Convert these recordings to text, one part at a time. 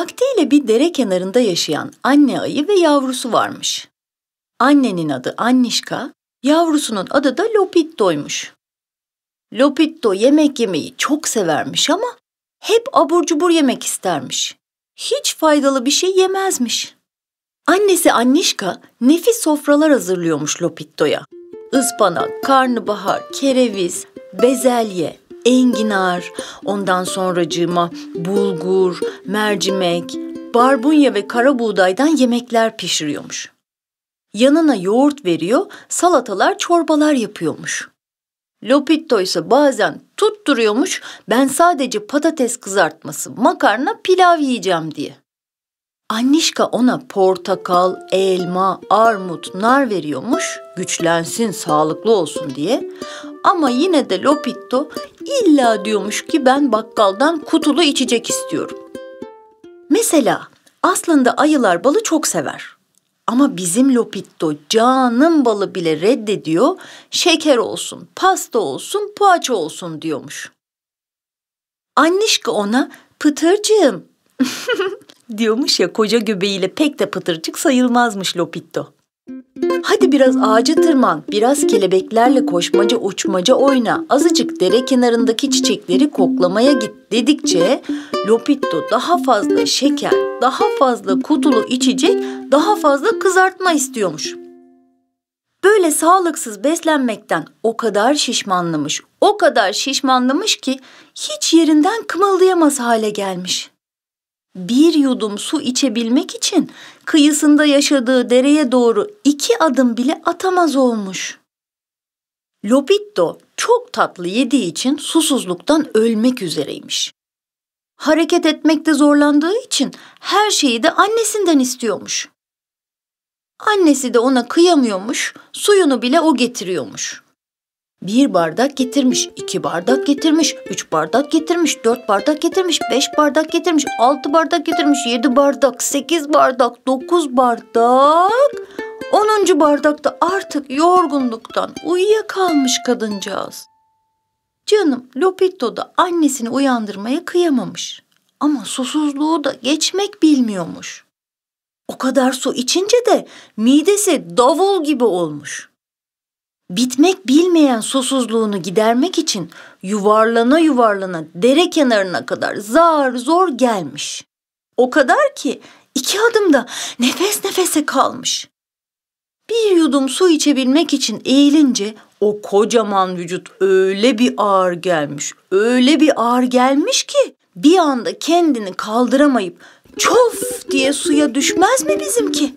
Vaktiyle bir dere kenarında yaşayan anne ayı ve yavrusu varmış. Annenin adı Annişka, yavrusunun adı da Lopitto'ymuş. Lopitto yemek yemeyi çok severmiş ama hep abur cubur yemek istermiş. Hiç faydalı bir şey yemezmiş. Annesi Annişka nefis sofralar hazırlıyormuş Lopitto'ya. Ispanak, karnabahar, kereviz, bezelye, enginar, ondan sonracığıma bulgur, mercimek, barbunya ve kara buğdaydan yemekler pişiriyormuş. Yanına yoğurt veriyor, salatalar, çorbalar yapıyormuş. Lopitto ise bazen tutturuyormuş ben sadece patates kızartması, makarna, pilav yiyeceğim diye. Annişka ona portakal, elma, armut, nar veriyormuş güçlensin, sağlıklı olsun diye. Ama yine de Lopitto illa diyormuş ki ben bakkaldan kutulu içecek istiyorum. Mesela aslında ayılar balı çok sever. Ama bizim Lopitto canım balı bile reddediyor. Şeker olsun, pasta olsun, poğaça olsun diyormuş. Annişka ona pıtırcığım diyormuş ya koca göbeğiyle pek de pıtırcık sayılmazmış Lopitto. Hadi biraz ağaca tırman, biraz kelebeklerle koşmaca uçmaca oyna, azıcık dere kenarındaki çiçekleri koklamaya git dedikçe Lopitto daha fazla şeker, daha fazla kutulu içecek, daha fazla kızartma istiyormuş. Böyle sağlıksız beslenmekten o kadar şişmanlamış, o kadar şişmanlamış ki hiç yerinden kımıldayamaz hale gelmiş bir yudum su içebilmek için kıyısında yaşadığı dereye doğru iki adım bile atamaz olmuş. Lopitto çok tatlı yediği için susuzluktan ölmek üzereymiş. Hareket etmekte zorlandığı için her şeyi de annesinden istiyormuş. Annesi de ona kıyamıyormuş, suyunu bile o getiriyormuş. Bir bardak getirmiş, iki bardak getirmiş, üç bardak getirmiş, dört bardak getirmiş, beş bardak getirmiş, altı bardak getirmiş, yedi bardak, sekiz bardak, dokuz bardak. Onuncu bardakta artık yorgunluktan uyuyakalmış kadıncağız. Canım Lopetto da annesini uyandırmaya kıyamamış. Ama susuzluğu da geçmek bilmiyormuş. O kadar su içince de midesi davul gibi olmuş bitmek bilmeyen susuzluğunu gidermek için yuvarlana yuvarlana dere kenarına kadar zar zor gelmiş. O kadar ki iki adımda nefes nefese kalmış. Bir yudum su içebilmek için eğilince o kocaman vücut öyle bir ağır gelmiş, öyle bir ağır gelmiş ki bir anda kendini kaldıramayıp çof diye suya düşmez mi bizimki?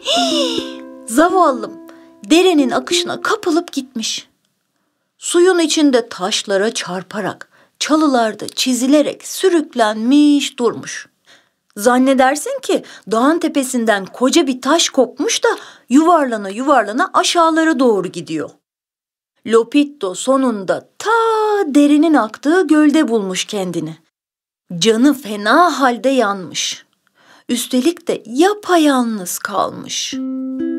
Hii, zavallım derenin akışına kapılıp gitmiş. Suyun içinde taşlara çarparak, çalılarda çizilerek sürüklenmiş durmuş. Zannedersin ki dağın tepesinden koca bir taş kopmuş da yuvarlana yuvarlana aşağılara doğru gidiyor. Lopitto sonunda ta derinin aktığı gölde bulmuş kendini. Canı fena halde yanmış. Üstelik de yapayalnız kalmış.''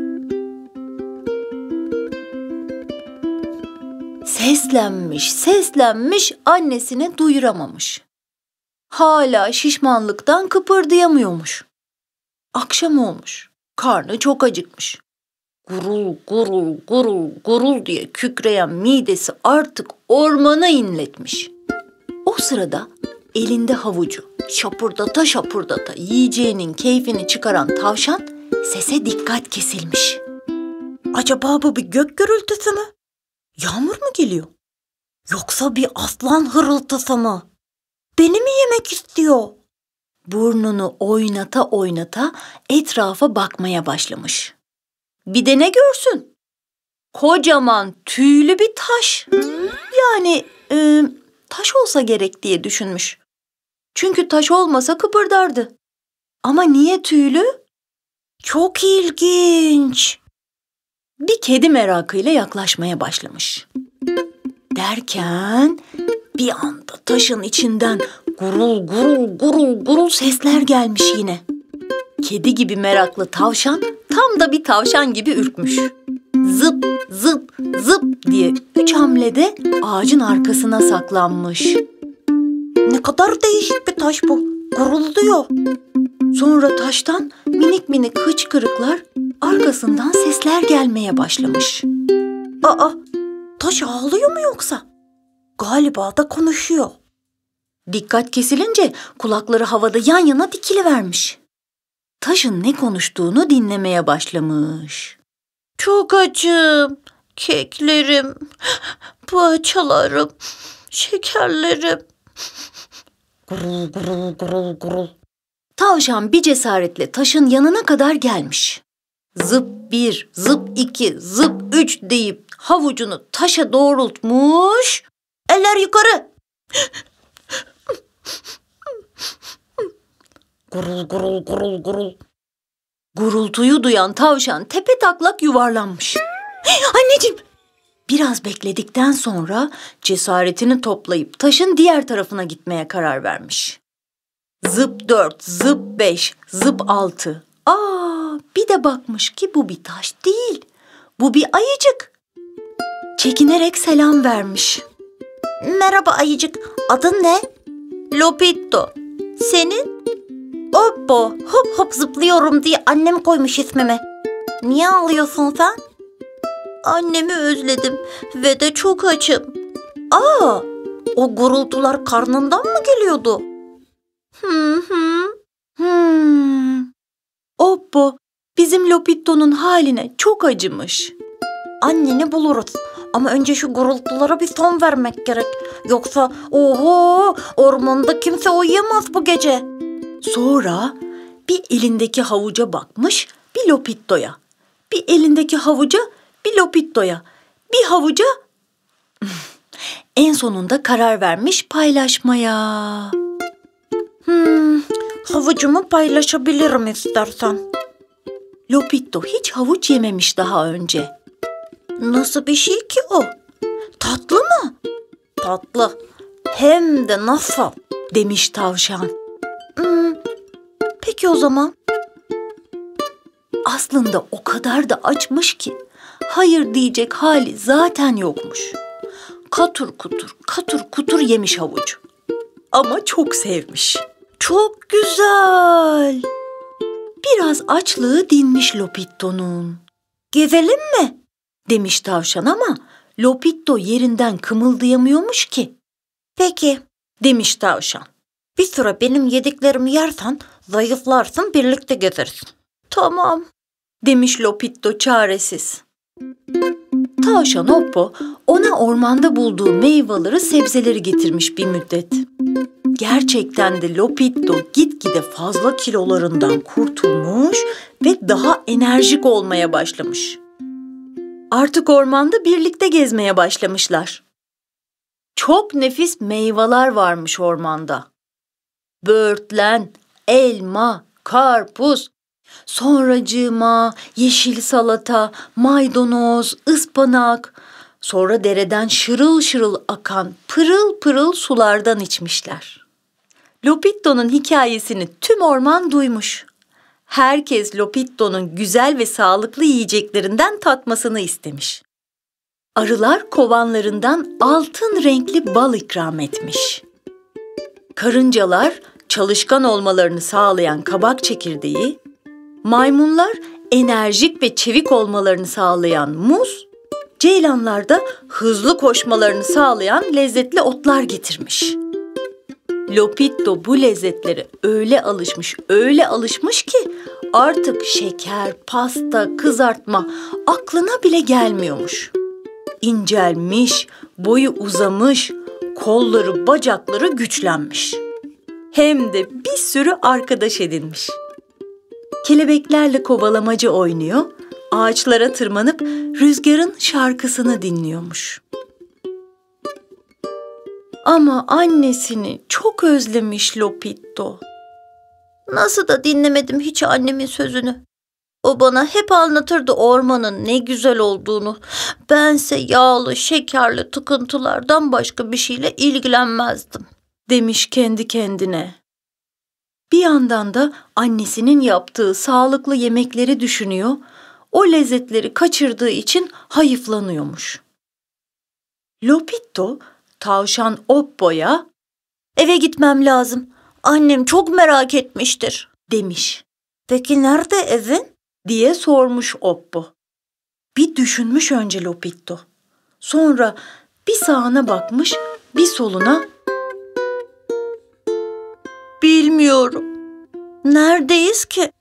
Seslenmiş, seslenmiş annesine duyuramamış. Hala şişmanlıktan kıpırdayamıyormuş. Akşam olmuş. Karnı çok acıkmış. Gurul gurul gurul gurul diye kükreyen midesi artık ormana inletmiş. O sırada elinde havucu şapurdata şapurdata yiyeceğinin keyfini çıkaran tavşan sese dikkat kesilmiş. Acaba bu bir gök gürültüsü mü? Yağmur mu geliyor? Yoksa bir aslan hırıltısı mı? Beni mi yemek istiyor? Burnunu oynata oynata etrafa bakmaya başlamış. Bir de ne görsün? Kocaman tüylü bir taş. Yani e, taş olsa gerek diye düşünmüş. Çünkü taş olmasa kıpırdardı. Ama niye tüylü? Çok ilginç bir kedi merakıyla yaklaşmaya başlamış. Derken bir anda taşın içinden gurul gurul gurul gurul sesler gelmiş yine. Kedi gibi meraklı tavşan tam da bir tavşan gibi ürkmüş. Zıp zıp zıp diye üç hamlede ağacın arkasına saklanmış. Ne kadar değişik bir taş bu. Gurulduyor. Sonra taştan minik minik hıçkırıklar, arkasından sesler gelmeye başlamış. Aa, taş ağlıyor mu yoksa? Galiba da konuşuyor. Dikkat kesilince kulakları havada yan yana dikilivermiş. Taşın ne konuştuğunu dinlemeye başlamış. Çok acım, keklerim, poğaçalarım, şekerlerim. Gurul gurul gurul gurul. Tavşan bir cesaretle taşın yanına kadar gelmiş. Zıp bir, zıp iki, zıp üç deyip havucunu taşa doğrultmuş. Eller yukarı. gurul gurul gurul gurul. Gurultuyu duyan tavşan tepe taklak yuvarlanmış. Anneciğim! Biraz bekledikten sonra cesaretini toplayıp taşın diğer tarafına gitmeye karar vermiş. Zıp dört, zıp beş, zıp altı. Aa, bir de bakmış ki bu bir taş değil. Bu bir ayıcık. Çekinerek selam vermiş. Merhaba ayıcık, adın ne? Lopito. Senin? Oppo, hop hop zıplıyorum diye annem koymuş ismimi. Niye ağlıyorsun sen? Annemi özledim ve de çok açım. Aa, o gurultular karnından mı geliyordu? Hı hı. Hmm. Oppo bizim Lopitto'nun haline çok acımış. Anneni buluruz. Ama önce şu gurultulara bir son vermek gerek. Yoksa oho ormanda kimse uyuyamaz bu gece. Sonra bir elindeki havuca bakmış, bir Lopitto'ya. Bir elindeki havuca, bir Lopitto'ya. Bir havuca... en sonunda karar vermiş paylaşmaya. Hmm, havucumu paylaşabilirim istersen. Lopitto hiç havuç yememiş daha önce. Nasıl bir şey ki o? Tatlı mı? Tatlı. Hem de nasıl? Demiş tavşan. Hmm, peki o zaman. Aslında o kadar da açmış ki hayır diyecek hali zaten yokmuş. Katur kutur, katur kutur yemiş havucu. Ama çok sevmiş. Çok güzel. Biraz açlığı dinmiş Lopitto'nun. Gezelim mi? Demiş tavşan ama Lopitto yerinden kımıldayamıyormuş ki. Peki. Demiş tavşan. Bir süre benim yediklerimi yersen zayıflarsın birlikte gezeriz. Tamam. Demiş Lopitto çaresiz. Tavşan Oppo ona ormanda bulduğu meyveleri sebzeleri getirmiş bir müddet. Gerçekten de Lopitto gitgide fazla kilolarından kurtulmuş ve daha enerjik olmaya başlamış. Artık ormanda birlikte gezmeye başlamışlar. Çok nefis meyveler varmış ormanda. Böğürtlen, elma, karpuz, sonracığıma yeşil salata, maydanoz, ıspanak, sonra dereden şırıl şırıl akan pırıl pırıl sulardan içmişler. Lopitto'nun hikayesini tüm orman duymuş. Herkes Lopitto'nun güzel ve sağlıklı yiyeceklerinden tatmasını istemiş. Arılar kovanlarından altın renkli bal ikram etmiş. Karıncalar çalışkan olmalarını sağlayan kabak çekirdeği, maymunlar enerjik ve çevik olmalarını sağlayan muz, ceylanlar da hızlı koşmalarını sağlayan lezzetli otlar getirmiş. Lopitto bu lezzetlere öyle alışmış, öyle alışmış ki artık şeker, pasta, kızartma aklına bile gelmiyormuş. İncelmiş, boyu uzamış, kolları, bacakları güçlenmiş. Hem de bir sürü arkadaş edinmiş. Kelebeklerle kovalamaca oynuyor, ağaçlara tırmanıp rüzgarın şarkısını dinliyormuş. Ama annesini çok özlemiş Lopitto. Nasıl da dinlemedim hiç annemin sözünü. O bana hep anlatırdı ormanın ne güzel olduğunu. Bense yağlı, şekerli tıkıntılardan başka bir şeyle ilgilenmezdim. Demiş kendi kendine. Bir yandan da annesinin yaptığı sağlıklı yemekleri düşünüyor, o lezzetleri kaçırdığı için hayıflanıyormuş. Lopitto tavşan Oppo'ya ''Eve gitmem lazım. Annem çok merak etmiştir.'' demiş Peki nerede evin? diye sormuş Oppo. Bir düşünmüş önce Lopitto. Sonra bir sağına bakmış, bir soluna. Bilmiyorum. Neredeyiz ki?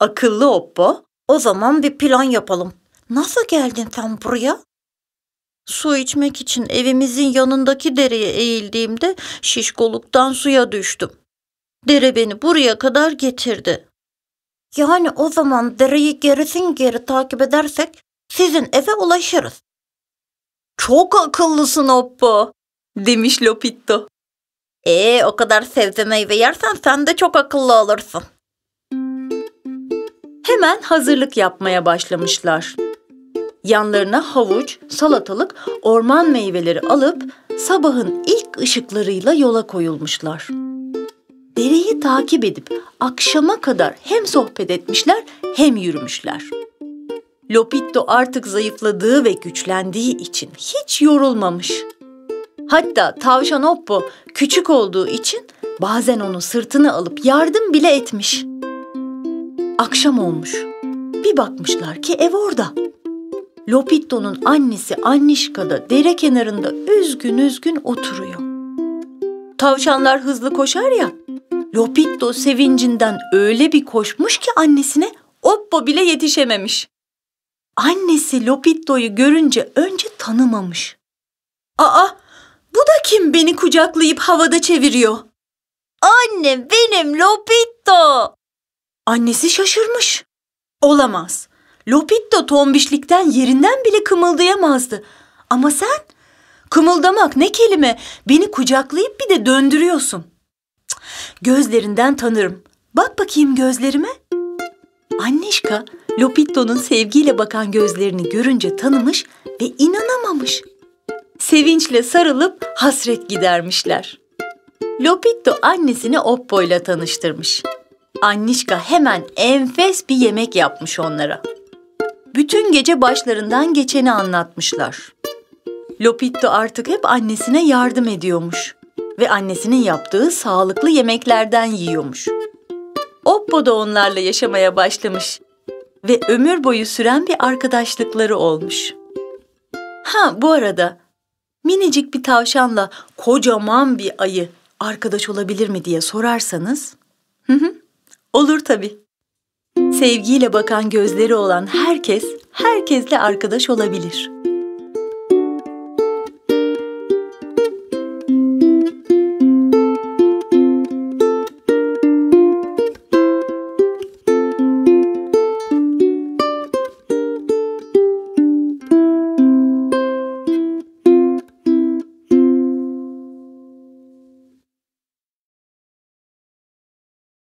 Akıllı Oppo, O zaman bir plan yapalım. Nasıl geldin sen buraya? Su içmek için evimizin yanındaki dereye eğildiğimde şişkoluktan suya düştüm. Dere beni buraya kadar getirdi. Yani o zaman dereyi gerisin geri takip edersek sizin eve ulaşırız. çok akıllısın Oppo, demiş Lopitto. Ee o kadar sebze meyve yersen sen de çok akıllı olursun. Hemen hazırlık yapmaya başlamışlar. Yanlarına havuç, salatalık, orman meyveleri alıp sabahın ilk ışıklarıyla yola koyulmuşlar. Dereyi takip edip akşama kadar hem sohbet etmişler hem yürümüşler. Lopitto artık zayıfladığı ve güçlendiği için hiç yorulmamış. Hatta tavşan Oppo küçük olduğu için bazen onu sırtına alıp yardım bile etmiş. Akşam olmuş. Bir bakmışlar ki ev orada. Lopitto'nun annesi Annişka da dere kenarında üzgün üzgün oturuyor. Tavşanlar hızlı koşar ya. Lopitto sevincinden öyle bir koşmuş ki annesine Oppo bile yetişememiş. Annesi Lopitto'yu görünce önce tanımamış. Aa, bu da kim beni kucaklayıp havada çeviriyor? Anne benim Lopitto. Annesi şaşırmış. Olamaz. Lopitto tombişlikten yerinden bile kımıldayamazdı. Ama sen kımıldamak ne kelime? Beni kucaklayıp bir de döndürüyorsun. Gözlerinden tanırım. Bak bakayım gözlerime. Annişka Lopitto'nun sevgiyle bakan gözlerini görünce tanımış ve inanamamış. Sevinçle sarılıp hasret gidermişler. Lopitto annesini Oppo'yla tanıştırmış. Annişka hemen enfes bir yemek yapmış onlara. Bütün gece başlarından geçeni anlatmışlar. Lopitto artık hep annesine yardım ediyormuş ve annesinin yaptığı sağlıklı yemeklerden yiyormuş. Oppo da onlarla yaşamaya başlamış ve ömür boyu süren bir arkadaşlıkları olmuş. Ha bu arada minicik bir tavşanla kocaman bir ayı arkadaş olabilir mi diye sorarsanız, olur tabii. Sevgiyle bakan gözleri olan herkes, herkesle arkadaş olabilir.